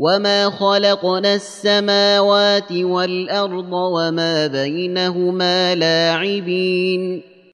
وما خلقنا السماوات والارض وما بينهما لاعبين